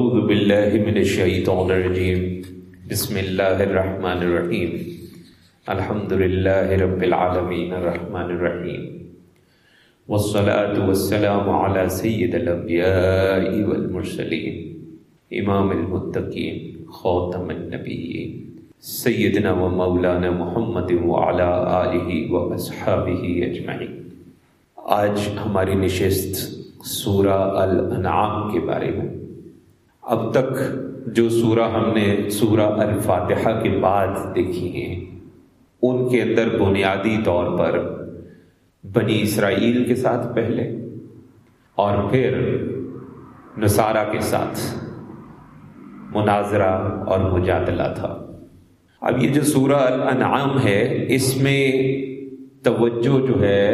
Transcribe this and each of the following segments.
اعوذ باللہ من الشیطان الرجیم۔ بسم اللہ الرحمن الرحیم۔ الحمد للہ رب العالمین الرحمن الرحیم۔ والصلاة والسلام على سید الانبیاء والمرسلین۔ امام المتقین، خاتم النبیین۔ سیدنا و مولانا محمد وعلى آلہ و اصحابہ اجمعین۔ آج ہماری نشست سورہ الانعام کے بارے میں۔ اب تک جو سورہ ہم نے سورہ الفاتحہ کے بعد دیکھی ہیں، ان کے اندر بنیادی طور پر بنی اسرائیل کے ساتھ پہلے اور پھر نصارہ کے ساتھ مناظرہ اور مجادلہ تھا۔ اب یہ جو سورہ الانعام ہے، اس میں توجہ جو ہے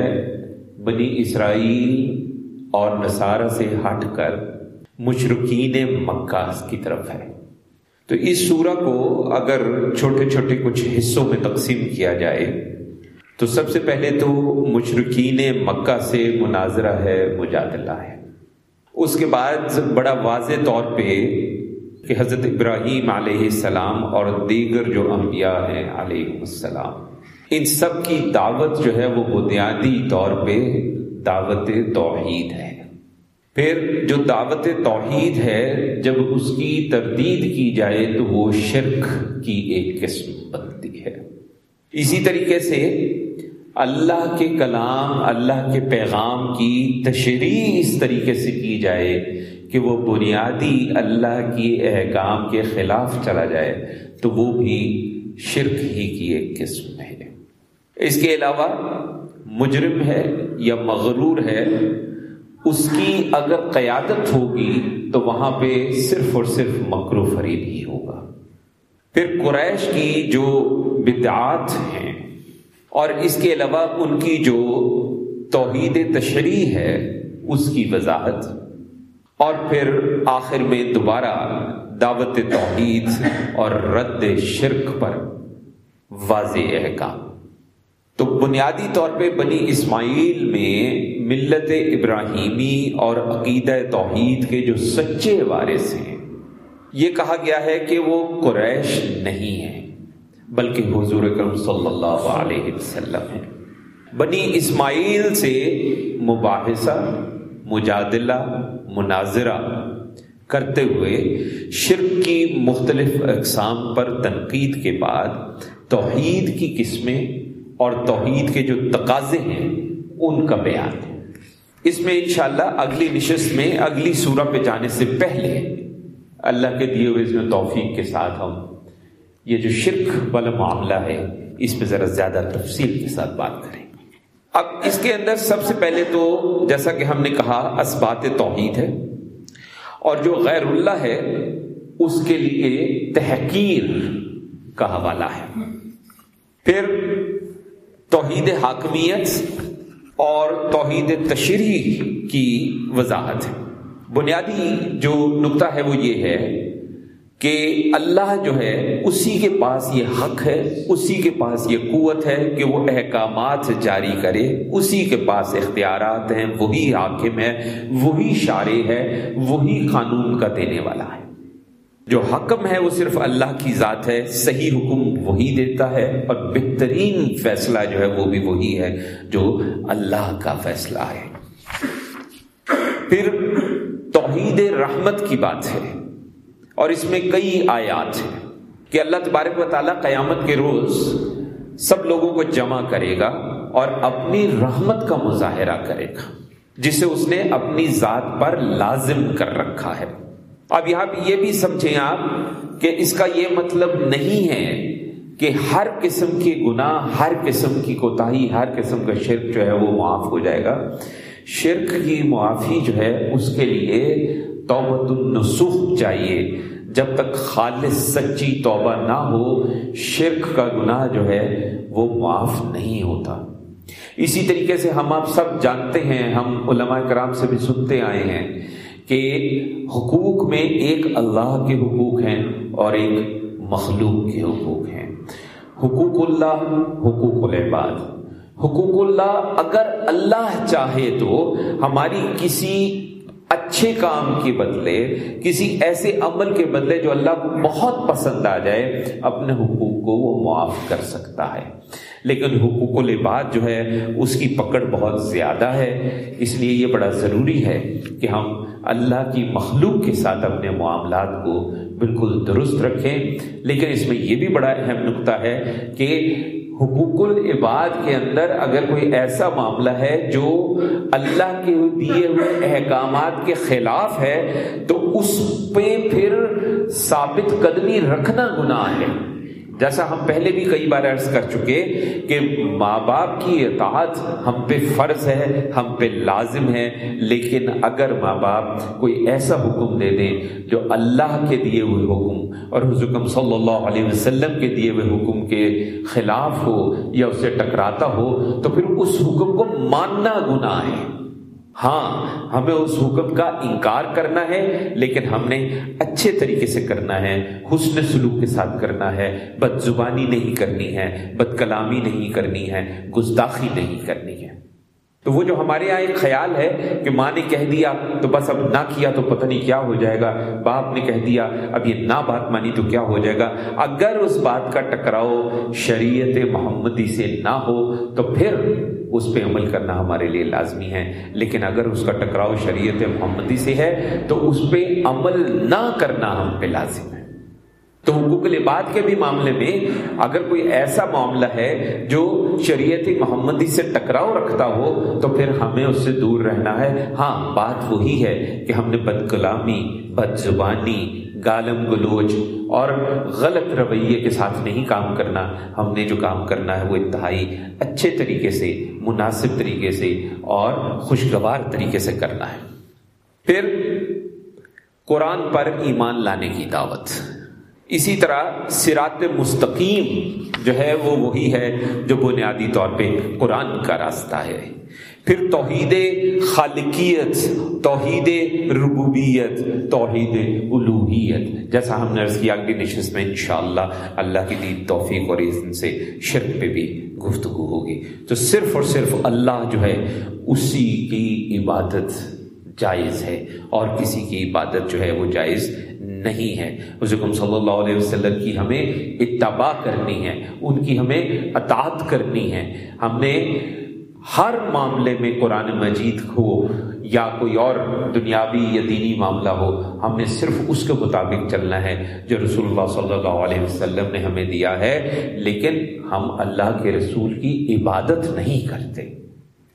بنی اسرائیل اور نصارہ سے ہٹ کر مشرقین مکہ کی طرف ہے۔ تو اس سورہ کو اگر چھوٹے چھوٹے کچھ حصوں میں تقسیم کیا جائے، تو سب سے پہلے تو مشرقین مکہ سے مناظرہ ہے، مجادلہ ہے۔ اس کے بعد بڑا واضح طور پہ کہ حضرت ابراہیم علیہ السلام اور دیگر جو انبیاء ہیں علیہ السلام، ان سب کی دعوت جو ہے وہ بنیادی طور پہ دعوت توحید ہے۔ پھر جو دعوت توحید ہے، جب اس کی تردید کی جائے تو وہ شرک کی ایک قسم بنتی ہے۔ اسی طریقے سے اللہ کے کلام، اللہ کے پیغام کی تشریح اس طریقے سے کی جائے کہ وہ بنیادی اللہ کی احکام کے خلاف چلا جائے، تو وہ بھی شرک ہی کی ایک قسم ہے۔ اس کے علاوہ مجرم ہے یا مغرور ہے اس کی اگر قیادت ہوگی تو وہاں پہ صرف اور صرف مکرو فرید ہی ہوگا۔ پھر قریش کی جو بدعات ہیں اور اس کے علاوہ ان کی جو توحید تشریح ہے، اس کی وضاحت۔ اور پھر آخر میں دوبارہ دعوت توحید اور رد شرک پر واضح احکام۔ تو بنیادی طور پہ بنی اسماعیل میں ملت ابراہیمی اور عقیدہ توحید کے جو سچے وارث ہیں، یہ کہا گیا ہے کہ وہ قریش نہیں ہیں، بلکہ حضور اکرم صلی اللہ علیہ وسلم ہیں۔ بنی اسماعیل سے مباحثہ، مجادلہ، مناظرہ کرتے ہوئے شرک کی مختلف اقسام پر تنقید کے بعد توحید کی قسمیں اور توحید کے جو تقاضے ہیں، ان کا بیان ہے۔ اس میں انشاءاللہ اگلی نشست میں، اگلی سورہ پہ جانے سے پہلے اللہ کے دیے ہوئے توفیق کے ساتھ ہم یہ جو شرک والا معاملہ ہے، اس پہ ذرا زیادہ تفصیل کے ساتھ بات کریں۔ اب اس کے اندر سب سے پہلے تو جیسا کہ ہم نے کہا اسبات توحید ہے۔ اور جو غیر اللہ ہے، اس کے لیے تحقیر کا حوالہ ہے۔ پھر توحید حاکمیت اور توحید تشریح کی وضاحت ہے۔ بنیادی جو نقطہ ہے وہ یہ ہے کہ اللہ جو ہے، اسی کے پاس یہ حق ہے، اسی کے پاس یہ قوت ہے کہ وہ احکامات جاری کرے۔ اسی کے پاس اختیارات ہیں، وہی حاکم ہے، وہی شارع ہے، وہی قانون کا دینے والا ہے۔ جو حکم ہے وہ صرف اللہ کی ذات ہے، صحیح حکم وہی دیتا ہے اور بہترین فیصلہ جو ہے وہ بھی وہی ہے جو اللہ کا فیصلہ ہے۔ پھر توحید رحمت کی بات ہے اور اس میں کئی آیات ہیں کہ اللہ تبارک و تعالیٰ قیامت کے روز سب لوگوں کو جمع کرے گا اور اپنی رحمت کا مظاہرہ کرے گا، جسے اس نے اپنی ذات پر لازم کر رکھا ہے۔ اب یہاں پہ یہ بھی سمجھیں آپ کہ اس کا یہ مطلب نہیں ہے کہ ہر قسم کے گناہ، ہر قسم کی کوتاہی، ہر قسم کا شرک جو ہے وہ معاف ہو جائے گا۔ شرک کی معافی جو ہے، اس کے لیے توبت النسوخ چاہیے۔ جب تک خالص سچی توبہ نہ ہو، شرک کا گناہ جو ہے وہ معاف نہیں ہوتا۔ اسی طریقے سے ہم آپ سب جانتے ہیں، ہم علماء کرام سے بھی سنتے آئے ہیں کہ حقوق میں ایک اللہ کے حقوق ہیں اور ایک مخلوق کے حقوق ہیں۔ حقوق اللہ، حقوق العباد۔ حقوق اللہ اگر اللہ چاہے تو ہماری کسی اچھے کام کے بدلے، کسی ایسے عمل کے بدلے جو اللہ کو بہت پسند آ جائے، اپنے حقوق کو وہ معاف کر سکتا ہے۔ لیکن حقوق العباد جو ہے، اس کی پکڑ بہت زیادہ ہے۔ اس لیے یہ بڑا ضروری ہے کہ ہم اللہ کی مخلوق کے ساتھ اپنے معاملات کو بالکل درست رکھیں۔ لیکن اس میں یہ بھی بڑا اہم نقطہ ہے کہ حقوق العباد کے اندر اگر کوئی ایسا معاملہ ہے جو اللہ کے دیے ہوئے احکامات کے خلاف ہے، تو اس پہ پھر ثابت قدمی رکھنا گناہ ہے۔ جیسا ہم پہلے بھی کئی بار عرض کر چکے کہ ماں باپ کی اطاعت ہم پہ فرض ہے، ہم پہ لازم ہے، لیکن اگر ماں باپ کوئی ایسا حکم دے دیں جو اللہ کے دیے ہوئے حکم اور حکم صلی اللہ علیہ وسلم کے دیے ہوئے حکم کے خلاف ہو یا اسے ٹکراتا ہو، تو پھر اس حکم کو ماننا گناہ ہے۔ ہاں ہمیں اس حکم کا انکار کرنا ہے، لیکن ہم نے اچھے طریقے سے کرنا ہے، حسن سلوک کے ساتھ کرنا ہے بد زبانی نہیں کرنی ہے بد کلامی نہیں کرنی ہے، گستاخی نہیں کرنی ہے۔ تو وہ جو ہمارے یہاں ایک خیال ہے کہ ماں نے کہہ دیا تو بس اب نہ کیا تو پتہ نہیں کیا ہو جائے گا، باپ نے کہہ دیا اب یہ نہ بات مانی تو کیا ہو جائے گا۔ اگر اس بات کا ٹکراؤ شریعت محمدی سے نہ ہو تو پھر اس پہ عمل کرنا ہمارے لیے لازمی ہے۔ لیکن اگر اس کا ٹکراؤ شریعت محمدی سے ہے تو اس پہ عمل نہ کرنا ہم پہ لازم ہے۔ تو حقوق العباد کے بھی معاملے میں اگر کوئی ایسا معاملہ ہے جو شریعت محمدی سے ٹکراؤ رکھتا ہو تو پھر ہمیں اس سے دور رہنا ہے۔ ہاں بات وہی ہے کہ ہم نے بد کلامی بد زبانی گالم گلوچ اور غلط رویے کے ساتھ نہیں کام کرنا۔ ہم نے جو کام کرنا ہے وہ انتہائی اچھے طریقے سے، مناسب طریقے سے اور خوشگوار طریقے سے کرنا ہے۔ پھر قرآن پر ایمان لانے کی دعوت۔ اسی طرح سرات مستقیم جو ہے وہ وہی ہے جو بنیادی طور پہ قرآن کا راستہ ہے۔ پھر توحید خالقیت، توحید ربوبیت، توحید الوحیت جیسا ہم نے عرض کیا اگلی نشست میں انشاءاللہ اللہ کی دین توفیق اور ان سے شرک پہ بھی گفتگو ہوگی۔ تو صرف اور صرف اللہ جو ہے اسی کی عبادت جائز ہے اور کسی کی عبادت جو ہے وہ جائز نہیں ہے۔ حضرت صلی اللہ علیہ وسلم کی ہمیں اتباع کرنی ہے، ان کی ہمیں اطاعت کرنی ہے۔ ہم نے ہر معاملے میں قرآن مجید ہو یا کوئی اور دنیاوی یا دینی معاملہ ہو، ہم نے صرف اس کے مطابق چلنا ہے جو رسول اللہ صلی اللہ علیہ وسلم نے ہمیں دیا ہے۔ لیکن ہم اللہ کے رسول کی عبادت نہیں کرتے۔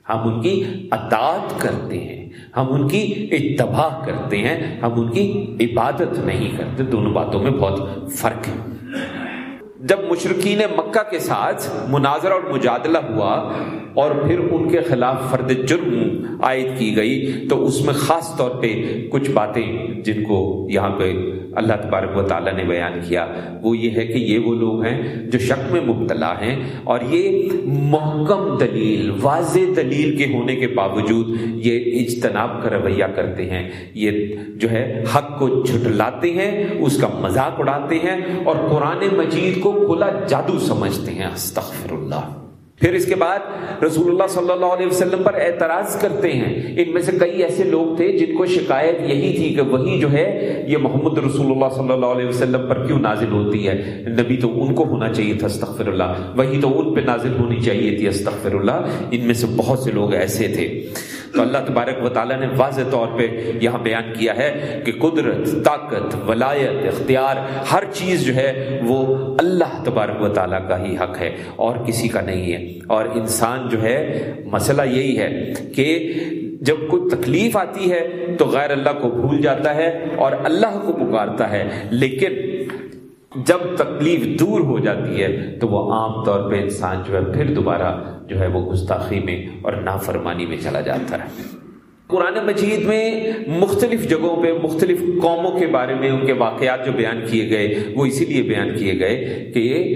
ہم ان کی اطاعت کرتے ہیں۔ ہم ان کی اتباع کرتے ہیں، ہم ان کی عبادت نہیں کرتے۔ دونوں باتوں میں بہت فرق ہے۔ جب مشرقین مکہ کے ساتھ مناظرہ اور مجادلہ ہوا اور پھر ان کے خلاف فرد جرم عائد کی گئی، تو اس میں خاص طور پہ کچھ باتیں جن کو یہاں پہ اللہ تبارک و تعالیٰ نے بیان کیا۔ وہ یہ ہے کہ یہ وہ لوگ ہیں جو شک میں مبتلا ہیں اور یہ محکم دلیل، واضح دلیل کے ہونے کے باوجود یہ اجتناب کا رویہ کرتے ہیں۔ یہ جو ہے حق کو جھٹلاتے ہیں، اس کا مذاق اڑاتے ہیں اور قرآن مجید کو کھلا جادو سمجھتے ہیں۔ استغفر اللہ۔ پھر اس کے بعد رسول اللہ صلی اللہ علیہ وسلم پر اعتراض کرتے ہیں۔ ان میں سے کئی ایسے لوگ تھے جن کو شکایت یہی تھی کہ وہی جو ہے، یہ محمد رسول اللہ صلی اللہ علیہ وسلم پر کیوں نازل ہوتی ہے؟ نبی تو ان کو ہونا چاہیے تھا، استغفر اللہ۔ وہی تو ان پہ نازل ہونی چاہیے تھی، استغفر اللہ۔ ان میں سے بہت سے لوگ ایسے تھے۔ تو اللہ تبارک و تعالیٰ نے واضح طور پہ یہاں بیان کیا ہے کہ قدرت، طاقت، ولایت، اختیار، ہر چیز جو ہے وہ اللہ تبارک و تعالیٰ کا ہی حق ہے اور کسی کا نہیں ہے۔ اور انسان جو ہے، مسئلہ یہی ہے کہ جب کوئی تکلیف آتی ہے تو غیر اللہ کو بھول جاتا ہے اور اللہ کو پکارتا ہے، لیکن جب تکلیف دور ہو جاتی ہے تو وہ عام طور پہ انسان جو ہے پھر دوبارہ جو ہے وہ گستاخی میں اور نافرمانی میں چلا جاتا ہے۔ قرآن مجید میں مختلف جگہوں پہ، مختلف قوموں کے بارے میں ان کے واقعات جو بیان کیے گئے، وہ اسی لیے بیان کیے گئے کہ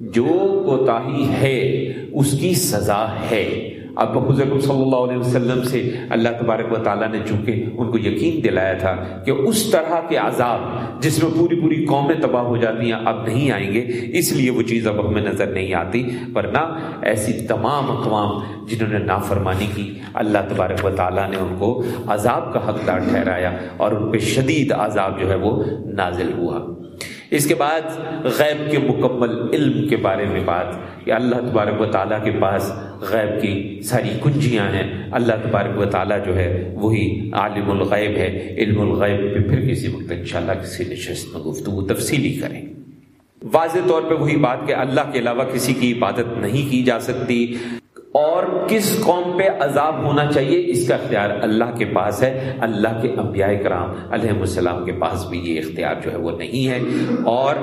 جو کوتاہی ہے، اس کی سزا ہے۔ اب حضرت صلی اللہ علیہ وسلم سے اللہ تبارک و تعالیٰ نے چونکہ ان کو یقین دلایا تھا کہ اس طرح کے عذاب جس میں پوری پوری قومیں تباہ ہو جاتی ہیں، اب نہیں آئیں گے۔ اس لیے وہ چیز اب ہمیں نظر نہیں آتی۔ ورنہ ایسی تمام اقوام جنہوں نے نافرمانی کی، اللہ تبارک و تعالیٰ نے ان کو عذاب کا حقدار ٹھہرایا اور ان پہ شدید عذاب جو ہے وہ نازل ہوا۔ اس کے بعد غیب کے مکمل علم کے بارے میں بات۔ کہ اللہ تبارک و تعالیٰ کے پاس غیب کی ساری کنجیاں ہیں۔ اللہ تبارک و تعالیٰ جو ہے وہی عالم الغیب ہے۔ علم الغیب پہ پھر کسی وقت انشاءاللہ کسی نشست میں گفتگو تفصیلی کریں۔ واضح طور پہ وہی بات کہ اللہ کے علاوہ کسی کی عبادت نہیں کی جا سکتی۔ اور کس قوم پہ عذاب ہونا چاہیے؟ اس کا اختیار اللہ کے پاس ہے۔ اللہ کے انبیاء کرام علیہ السلام کے پاس بھی یہ اختیار جو ہے وہ نہیں ہے۔ اور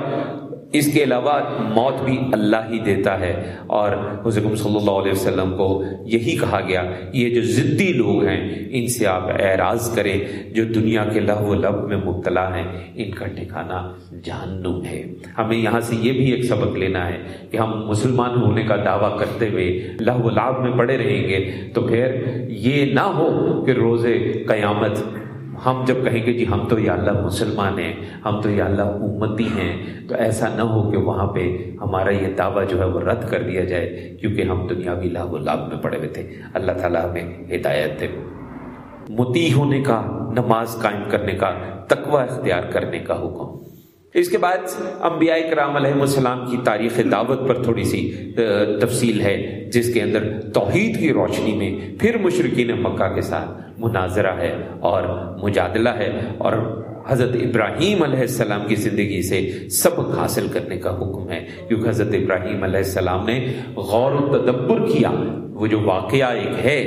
اس کے علاوہ موت بھی اللہ ہی دیتا ہے۔ اور حضرت صلی اللہ علیہ وسلم کو یہی کہا گیا، یہ جو ضدی لوگ ہیں، ان سے آپ اعراض کریں، جو دنیا کے لہ و لب میں مبتلا ہیں، ان کا ٹھکانہ جہنم ہے۔ ہمیں یہاں سے یہ بھی ایک سبق لینا ہے کہ ہم مسلمان ہونے کا دعویٰ کرتے ہوئے لہ و لاب میں پڑے رہیں گے تو پھر یہ نہ ہو کہ روز قیامت ہم جب کہیں گے جی ہم تو یا اللہ مسلمان ہیں، ہم تو یا اللہ امتی ہیں، تو ایسا نہ ہو کہ وہاں پہ ہمارا یہ دعویٰ جو ہے وہ رد کر دیا جائے، کیونکہ ہم دنیاوی لاغ و لاب میں پڑے ہوئے تھے۔ اللہ تعالیٰ ہمیں ہدایت دے۔ متی ہونے کا، نماز قائم کرنے کا، تقوی اختیار کرنے کا حکم۔ اس کے بعد انبیاء کرام علیہ السلام کی تاریخ دعوت پر تھوڑی سی تفصیل ہے، جس کے اندر توحید کی روشنی میں پھر مشرقین مکہ کے ساتھ مناظرہ ہے اور مجادلہ ہے اور حضرت ابراہیم علیہ السلام کی زندگی سے سبق حاصل کرنے کا حکم ہے، کیونکہ حضرت ابراہیم علیہ السلام نے غور و تدبر کیا۔ وہ جو واقعہ ایک ہے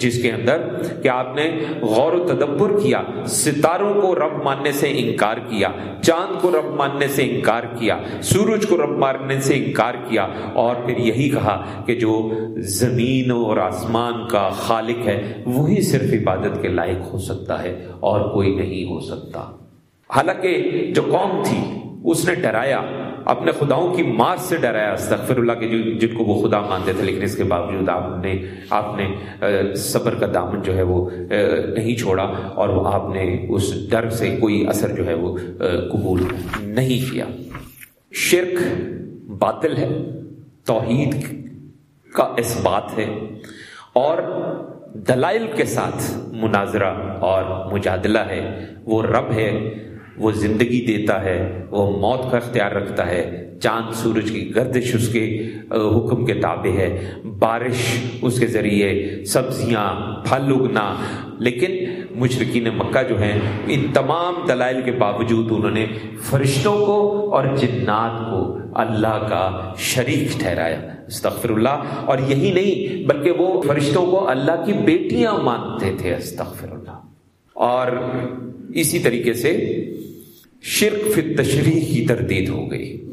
جس کے اندر کہ آپ نے غور و تدبر کیا، ستاروں کو رب ماننے سے انکار کیا، چاند کو رب ماننے سے انکار کیا، سورج کو رب ماننے سے انکار کیا، اور پھر یہی کہا کہ جو زمین اور آسمان کا خالق ہے، وہی صرف عبادت کے لائق ہو سکتا ہے اور کوئی نہیں ہو سکتا۔ حالانکہ جو قوم تھی، اس نے ڈرایا اپنے خداؤں کی مار سے ڈرایا، استغفر اللہ کے جن کو وہ خدا مانتے تھے، لیکن اس کے باوجود آپ نے آپ نے صبر کا دامن جو ہے وہ نہیں چھوڑا اور آپ نے اس ڈر سے کوئی اثر جو ہے وہ قبول نہیں کیا۔ شرک باطل ہے، توحید کا اس بات ہے، اور دلائل کے ساتھ مناظرہ اور مجادلہ ہے۔ وہ رب ہے وہ زندگی دیتا ہے، وہ موت کا اختیار رکھتا ہے۔ چاند سورج کی گردش اس کے حکم کے تابع ہے۔ بارش اس کے ذریعے، سبزیاں، پھل اگنا۔ لیکن مشرقین مکہ جو ہیں، ان تمام دلائل کے باوجود انہوں نے فرشتوں کو اور جنات کو اللہ کا شریک ٹھہرایا۔ استغفر اللہ۔ اور یہی نہیں، بلکہ وہ فرشتوں کو اللہ کی بیٹیاں مانتے تھے۔ استغفر اللہ۔ اور اسی طریقے سے شرک فی تشریح کی تردید ہو گئی۔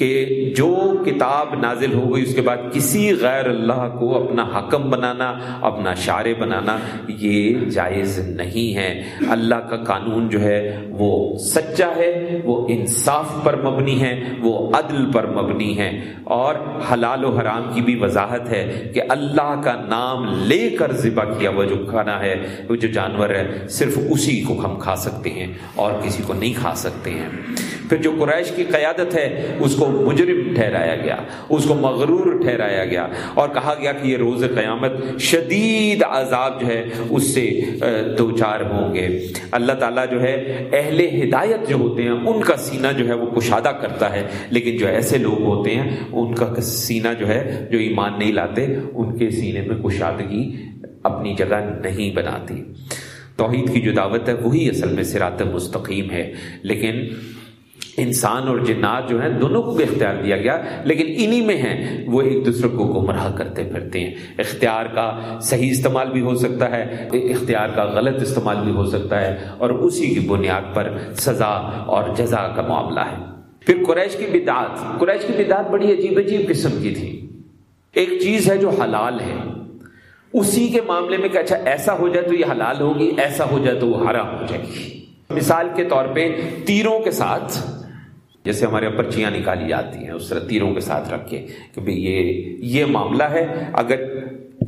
کہ جو کتاب نازل ہو گئی اس کے بعد کسی غیر اللہ کو اپنا حکم بنانا، اپنا شارے بنانا یہ جائز نہیں ہے۔ اللہ کا قانون جو ہے وہ سچا ہے، وہ انصاف پر مبنی ہے، وہ عدل پر مبنی ہے۔ اور حلال و حرام کی بھی وضاحت ہے کہ اللہ کا نام لے کر ذبح کیا ہوا جو کھانا ہے، وہ جو جانور ہے، صرف اسی کو ہم کھا سکتے ہیں اور کسی کو نہیں کھا سکتے ہیں۔ پھر جو قریش کی قیادت ہے، اس کو مجرم ٹھہرایا گیا، اس کو مغرور ٹھہرایا گیا اور کہا گیا کہ یہ روز قیامت شدید عذاب جو ہے، اس سے دو چار ہوں گے۔ اللہ تعالیٰ جو ہے، اہل ہدایت جو ہوتے ہیں، ان کا سینہ جو ہے وہ کشادہ کرتا ہے۔ لیکن جو ایسے لوگ ہوتے ہیں، ان کا سینہ جو ہے، جو ایمان نہیں لاتے، ان کے سینے میں کشادگی اپنی جگہ نہیں بناتی۔ توحید کی جو دعوت ہے، وہی اصل میں سرات مستقیم ہے۔ لیکن انسان اور جنات جو ہیں دونوں کو بھی اختیار دیا گیا، لیکن انہی میں ہیں، وہ ایک دوسرے کو گمراہ کرتے پھرتے ہیں۔ اختیار کا صحیح استعمال بھی ہو سکتا ہے، اختیار کا غلط استعمال بھی ہو سکتا ہے، اور اسی کی بنیاد پر سزا اور جزا کا معاملہ ہے۔ پھر قریش کی بدعات قریش کی بدعات بڑی عجیب عجیب قسم کی تھی۔ ایک چیز ہے جو حلال ہے، اسی کے معاملے میں کہ اچھا ایسا ہو جائے تو یہ حلال ہوگی، ایسا ہو جائے تو وہ حرام ہو جائے گی۔ مثال کے طور پہ تیروں کے ساتھ جیسے ہمارے یہاں پرچیاں نکالی جاتی ہیں، اس طرح تیروں کے ساتھ رکھ کے کہ بھئی یہ یہ معاملہ ہے۔ اگر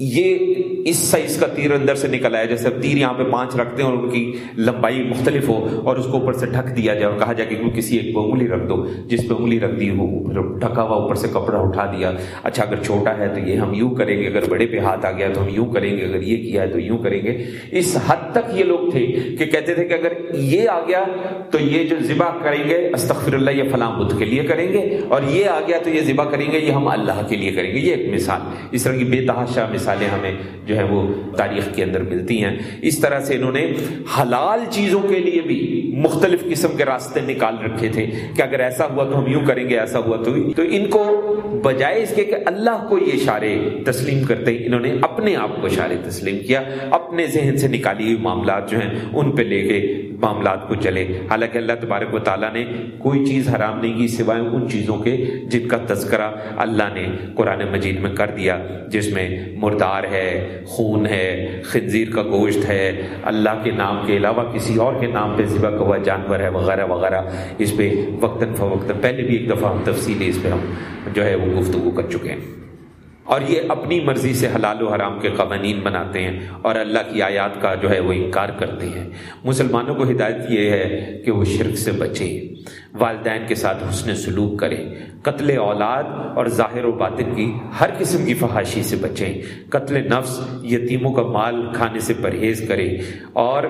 یہ اس سائز کا تیر اندر سے نکل آیا جیسے تیر یہاں پہ پانچ رکھتے ہیں اور ان کی لمبائی مختلف ہو اور اس کو اوپر سے ڈھک دیا جائے اور کہا جائے کہ کسی ایک پہ انگلی رکھ دو، جس پہ انگلی رکھ دی وہ ڈھکا ہوا اوپر سے کپڑا اٹھا دیا۔ اچھا اگر چھوٹا ہے تو یہ ہم یوں کریں گے، اگر بڑے پہ ہاتھ آ گیا تو ہم یوں کریں گے، اگر یہ کیا ہے تو یوں کریں گے۔ اس حد تک یہ لوگ تھے کہ کہتے تھے کہ اگر یہ آ گیا تو یہ جو ذبح کریں گے استغفر اللہ یہ فلاں بدھ کے لیے کریں گے۔ اور یہ آ گیا تو یہ ذبح کریں گے، یہ ہم اللہ کے لیے کریں گے۔ یہ ایک مثال۔ اس طرح کی بے تحاشا مثالیں ہمیں جو ہے وہ تاریخ کے اندر ملتی ہیں۔ اس طرح سے انہوں نے حلال چیزوں کے لیے بھی مختلف قسم کے راستے نکال رکھے تھے کہ اگر ایسا ہوا تو ہم یوں کریں گے، ایسا ہوا تو تو ان کو بجائے اس کے کہ اللہ کو یہ اشارے تسلیم کرتے انہوں نے اپنے آپ کو اشارے تسلیم کیا، اپنے ذہن سے نکالی ہوئی معاملات جو ہیں، ان پہ لے کے معاملات کو چلے۔ حالانکہ اللہ تبارک و تعالیٰ نے کوئی چیز حرام نہیں کی سوائے ان چیزوں کے جن کا تذکرہ اللہ نے قرآن مجید میں کر دیا، جس میں مردار ہے، خون ہے، خنزیر کا گوشت ہے، اللہ کے نام کے علاوہ کسی اور کے نام پہ ذبح ہوا جانور ہے، وغیرہ وغیرہ۔ اس پہ وقتاً فوقتاً، پہلے بھی ایک دفعہ ہم تفصیلی اس پہ ہم جو ہے وہ گفتگو کر چکے ہیں۔ اور یہ اپنی مرضی سے حلال و حرام کے قوانین بناتے ہیں اور اللہ کی آیات کا جو ہے وہ انکار کرتے ہیں۔ مسلمانوں کو ہدایت یہ ہے کہ وہ شرک سے بچیں، والدین کے ساتھ حسن سلوک کریں، قتل اولاد اور ظاہر و باطن کی ہر قسم کی فحاشی سے بچیں۔ قتل نفس یتیموں کا مال کھانے سے پرہیز کریں اور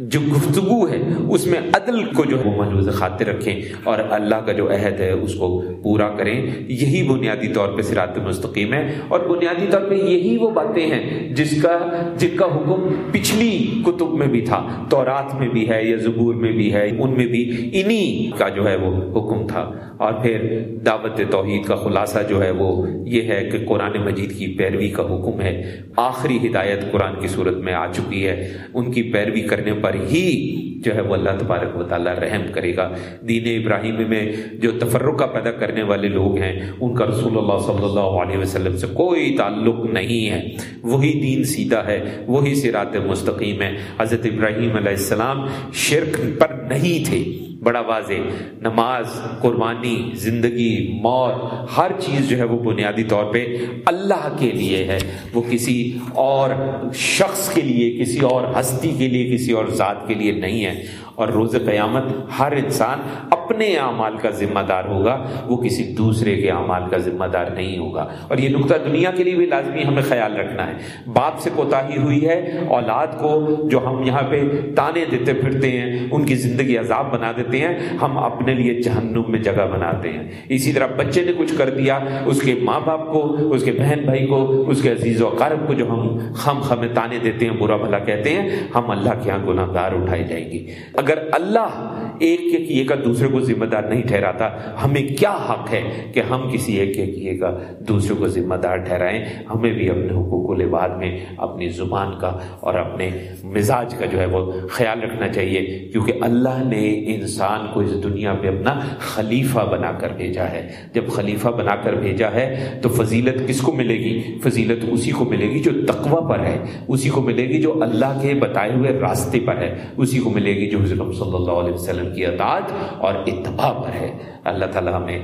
جو گفتگو ہے، اس میں عدل کو جو ہے وہ محلوز خاطر رکھیں اور اللہ کا جو عہد ہے، اس کو پورا کریں۔ یہی بنیادی طور پہ سرات مستقیم ہے۔ اور بنیادی طور پہ یہی وہ باتیں ہیں جس کا جن کا حکم پچھلی کتب میں بھی تھا، تورات میں بھی ہے، یا زبور میں بھی ہے، ان میں بھی انہی کا جو ہے وہ حکم تھا۔ اور پھر دعوت توحید کا خلاصہ جو ہے وہ یہ ہے کہ قرآن مجید کی پیروی کا حکم ہے۔ آخری ہدایت قرآن کی صورت میں آ چکی ہے۔ ان کی پیروی کرنے پر پر ہی جو ہے وہ اللہ تبارک و تعالیٰ رحم کرے گا۔ دین ابراہیم میں جو تفرقہ پیدا کرنے والے لوگ ہیں، ان کا رسول اللہ صلی اللہ علیہ وسلم سے کوئی تعلق نہیں ہے۔ وہی دین سیدھا ہے، وہی سرات مستقیم ہے۔ حضرت ابراہیم علیہ السلام شرک پر نہیں تھے۔ بڑا واضح، نماز، قربانی، زندگی، موت، ہر چیز جو ہے وہ بنیادی طور پہ اللہ کے لیے ہے۔ وہ کسی اور شخص کے لیے، کسی اور ہستی کے لیے، کسی اور ذات کے لیے نہیں ہے۔ اور روز قیامت ہر انسان اپنے اعمال کا ذمہ دار ہوگا، وہ کسی دوسرے کے اعمال کا ذمہ دار نہیں ہوگا۔ اور یہ نقطہ دنیا کے لیے بھی لازمی ہمیں خیال رکھنا ہے۔ باپ سے کوتا ہی ہوئی ہے، اولاد کو جو ہم یہاں پہ تانے دیتے پھرتے ہیں، ان کی زندگی عذاب بنا دیتے ہیں، ہم اپنے لیے جہنم میں جگہ بناتے ہیں۔ اسی طرح بچے نے کچھ کر دیا، اس کے ماں باپ کو، اس کے بہن بھائی کو، اس کے عزیز و اقارب کو جو ہم خم خم تانے دیتے ہیں، برا بھلا کہتے ہیں، ہم اللہ کے یہاں گناہ گار اٹھائی جائیں گی اگر اللہ ایک کے کیے کا دوسرے کو ذمہ دار نہیں ٹھہراتا۔ ہمیں کیا حق ہے کہ ہم کسی ایک کے کیے کا دوسرے کو ذمہ دار ٹھہرائیں؟ ہمیں بھی اپنے حقوق و لباد میں، اپنی زبان کا اور اپنے مزاج کا جو ہے وہ خیال رکھنا چاہیے۔ کیونکہ اللہ نے انسان کو اس دنیا پہ اپنا خلیفہ بنا کر بھیجا ہے۔ جب خلیفہ بنا کر بھیجا ہے، تو فضیلت کس کو ملے گی؟ فضیلت اسی کو ملے گی جو تقوی پر ہے، اسی کو ملے گی جو اللہ کے بتائے ہوئے راستے پر ہے، اسی کو ملے گی جو حضرت صلی اللہ علیہ وسلم وسلم کی اطاعت اور اتباع پر ہے۔ اللہ تعالیٰ ہمیں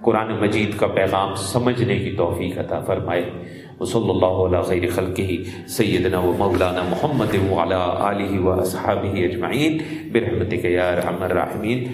قرآن مجید کا پیغام سمجھنے کی توفیق عطا فرمائے۔ وصلی اللہ علیہ خیر خلقہ، سیدنا و مولانا محمد وعلا آلہ و اصحابہ اجمعین۔ برحمتک یا ارحم الراحمین۔